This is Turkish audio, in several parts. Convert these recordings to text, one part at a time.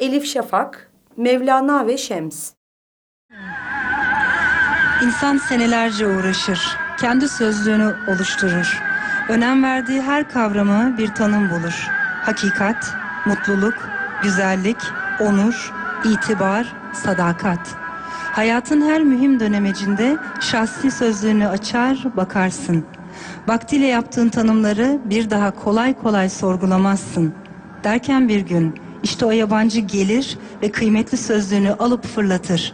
Elif Şafak, Mevlana ve Şems. İnsan senelerce uğraşır, kendi sözlüğünü oluşturur. Önem verdiği her kavrama bir tanım bulur. Hakikat, mutluluk, güzellik, onur, itibar, sadakat. Hayatın her mühim dönemecinde şahsi sözlüğünü açar, bakarsın. Vaktiyle yaptığın tanımları bir daha kolay kolay sorgulamazsın. Derken bir gün işte o yabancı gelir ve kıymetli sözlüğünü alıp fırlatır.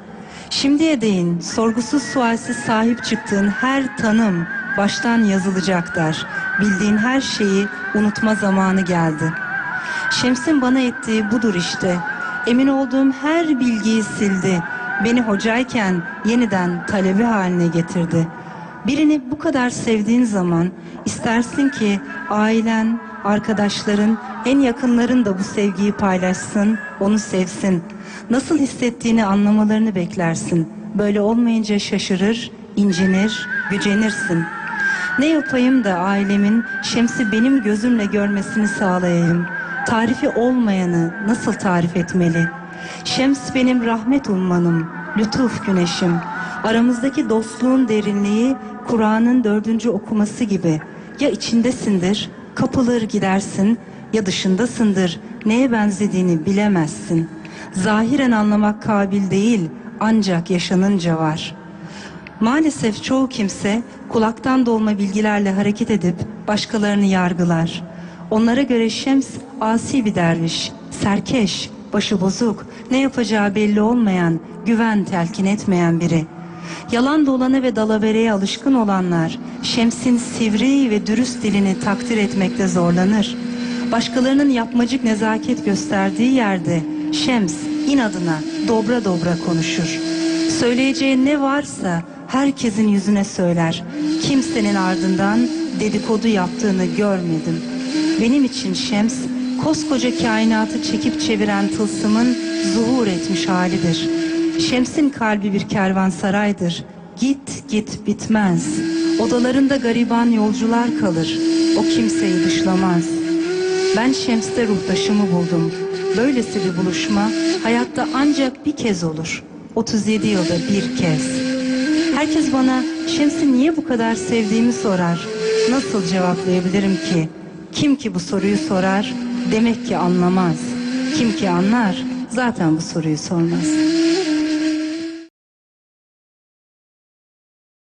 Şimdiye değin sorgusuz sualsiz sahip çıktığın her tanım baştan yazılacak der. Bildiğin her şeyi unutma zamanı geldi. Şems'in bana ettiği budur işte. Emin olduğum her bilgiyi sildi. Beni hocayken yeniden talebi haline getirdi. Birini bu kadar sevdiğin zaman istersin ki ailen, arkadaşların, en yakınların da bu sevgiyi paylaşsın, onu sevsin. Nasıl hissettiğini anlamalarını beklersin. Böyle olmayınca şaşırır, incinir, gücenirsin. Ne yapayım da ailemin Şems'i benim gözümle görmesini sağlayayım. Tarifi olmayanı nasıl tarif etmeli? Şems benim rahmet ummanım, lütuf güneşim. Aramızdaki dostluğun derinliği Kur'an'ın dördüncü okuması gibi. Ya içindesindir, kapılır gidersin ya dışındasındır, neye benzediğini bilemezsin. Zahiren anlamak kabil değil, ancak yaşanınca var. Maalesef çoğu kimse kulaktan dolma bilgilerle hareket edip başkalarını yargılar. Onlara göre Şems asi bir derviş, serkeş, başı bozuk, ne yapacağı belli olmayan, güven telkin etmeyen biri. Yalan dolanı ve dalavereye alışkın olanlar Şems'in sivri ve dürüst dilini takdir etmekte zorlanır. Başkalarının yapmacık nezaket gösterdiği yerde Şems inadına dobra dobra konuşur. Söyleyeceği ne varsa herkesin yüzüne söyler. Kimsenin ardından dedikodu yaptığını görmedim. Benim için Şems koskoca kainatı çekip çeviren tılsımın zuhur etmiş halidir. Şems'in kalbi bir kervansaraydır. Git git bitmez. Odalarında gariban yolcular kalır. O kimseyi dışlamaz. Ben Şems'te ruhtaşımı buldum. Böylesi bir buluşma hayatta ancak bir kez olur. 37 yılda bir kez. Herkes bana Şems'i niye bu kadar sevdiğimi sorar. Nasıl cevaplayabilirim ki? Kim ki bu soruyu sorar demek ki anlamaz. Kim ki anlar zaten bu soruyu sormaz.